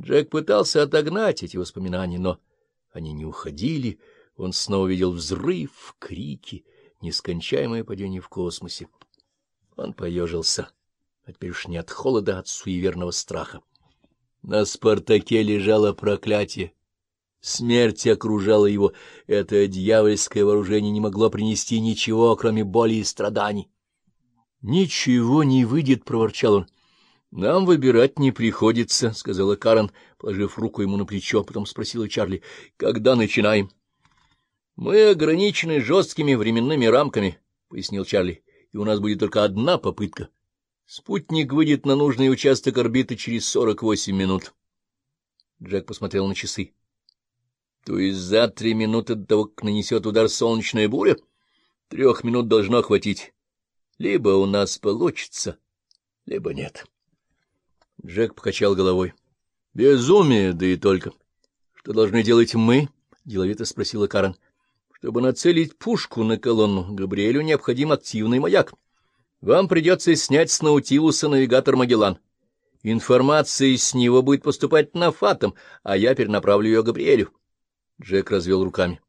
Джек пытался отогнать эти воспоминания, но они не уходили. Он снова видел взрыв, крики, нескончаемое падение в космосе. Он поежился, а теперь уж не от холода, а от суеверного страха. На Спартаке лежало проклятие. Смерть окружала его. Это дьявольское вооружение не могло принести ничего, кроме боли и страданий. — Ничего не выйдет, — проворчал он. — Нам выбирать не приходится, — сказала Карен, положив руку ему на плечо, потом спросила Чарли. — Когда начинаем? — Мы ограничены жесткими временными рамками, — пояснил Чарли, — и у нас будет только одна попытка. Спутник выйдет на нужный участок орбиты через сорок восемь минут. Джек посмотрел на часы. — То есть за три минуты до того, как нанесет удар солнечная буря? Трех минут должно хватить. Либо у нас получится, либо нет. Джек покачал головой. — Безумие, да и только. — Что должны делать мы? — деловито спросила Карен. — Чтобы нацелить пушку на колонну, Габриэлю необходим активный маяк. Вам придется снять с Наутилуса навигатор Магеллан. Информация с него будет поступать на Фатом, а я перенаправлю ее Габриэлю. Джек развел руками.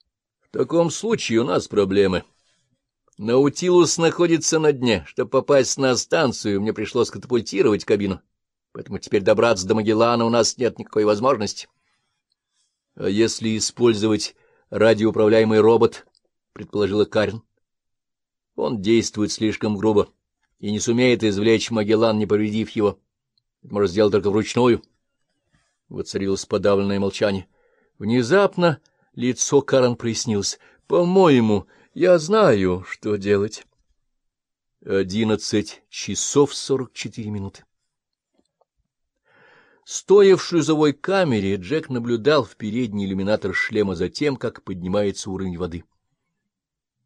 — В таком случае у нас проблемы. — Наутилус находится на дне. Чтобы попасть на станцию, мне пришлось катапультировать кабину. Поэтому теперь добраться до Магеллана у нас нет никакой возможности. — А если использовать радиоуправляемый робот, — предположила Карен. — Он действует слишком грубо и не сумеет извлечь Магеллан, не повредив его. Это может сделать только вручную. Воцарилось подавленное молчание. Внезапно лицо Карен прояснилось. — По-моему... Я знаю, что делать. Одиннадцать часов сорок четыре минуты. Стоя в шлюзовой камере, Джек наблюдал в передний иллюминатор шлема за тем, как поднимается уровень воды.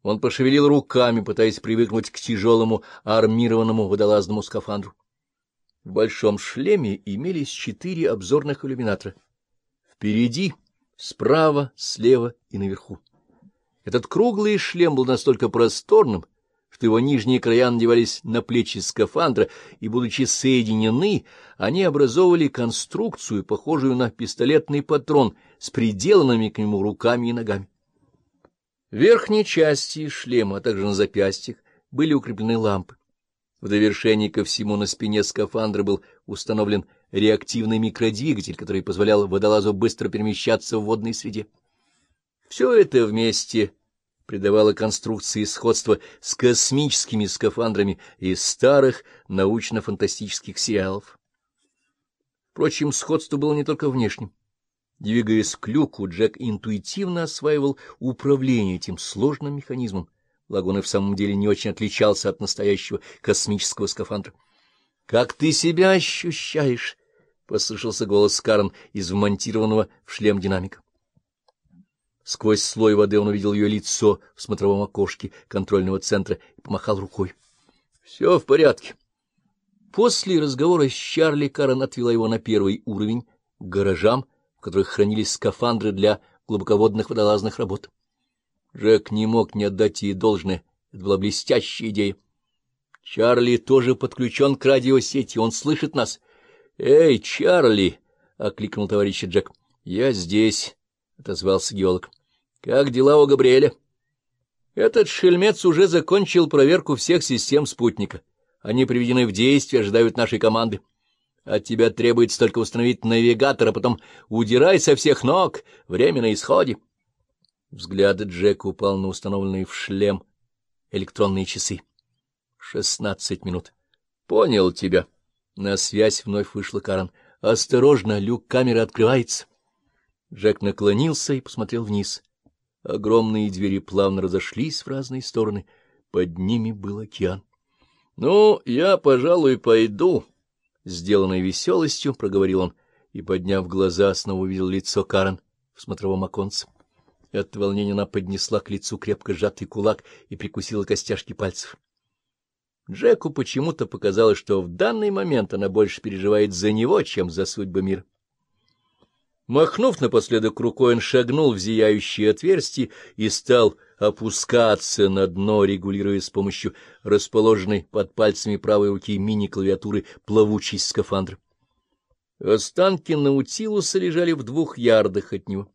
Он пошевелил руками, пытаясь привыкнуть к тяжелому армированному водолазному скафандру. В большом шлеме имелись четыре обзорных иллюминатора. Впереди, справа, слева и наверху. Этот круглый шлем был настолько просторным, что его нижние края надевались на плечи скафандра, и, будучи соединены, они образовывали конструкцию, похожую на пистолетный патрон с приделанными к нему руками и ногами. В верхней части шлема, а также на запястьях, были укреплены лампы. В довершении ко всему на спине скафандра был установлен реактивный микродвигатель, который позволял водолазу быстро перемещаться в водной среде. Все это вместе придавало конструкции сходства с космическими скафандрами из старых научно-фантастических сериалов. Впрочем, сходство было не только внешним. Двигаясь к люку, Джек интуитивно осваивал управление этим сложным механизмом, благо он и в самом деле не очень отличался от настоящего космического скафандра. — Как ты себя ощущаешь? — послышался голос Карен из вмонтированного в шлем динамика. Сквозь слой воды он увидел ее лицо в смотровом окошке контрольного центра и помахал рукой. — Все в порядке. После разговора с Чарли Карен отвела его на первый уровень, к гаражам, в которых хранились скафандры для глубоководных водолазных работ. Джек не мог не отдать ей должное. Это была блестящая идея. Чарли тоже подключен к радиосети, он слышит нас. — Эй, Чарли! — окликнул товарищ Джек. — Я здесь, — отозвался геолог. — Как дела у Габриэля? — Этот шельмец уже закончил проверку всех систем спутника. Они приведены в действие, ожидают нашей команды. От тебя требуется только установить навигатор, а потом удирай со всех ног. Время на исходе. Взгляд Джека упал на установленные в шлем электронные часы. Шестнадцать минут. — Понял тебя. На связь вновь вышла Карен. — Осторожно, люк камеры открывается. Джек наклонился и посмотрел вниз. Огромные двери плавно разошлись в разные стороны. Под ними был океан. — Ну, я, пожалуй, пойду, — сделанной веселостью проговорил он, и, подняв глаза, снова увидел лицо Карен в смотровом оконце. От волнения она поднесла к лицу крепко сжатый кулак и прикусила костяшки пальцев. Джеку почему-то показалось, что в данный момент она больше переживает за него, чем за судьбы мира. Махнув напоследок рукой, он шагнул в зияющее отверстие и стал опускаться на дно, регулируя с помощью расположенной под пальцами правой руки мини-клавиатуры плавучесть скафандра. Останки Наутилуса лежали в двух ярдах от него.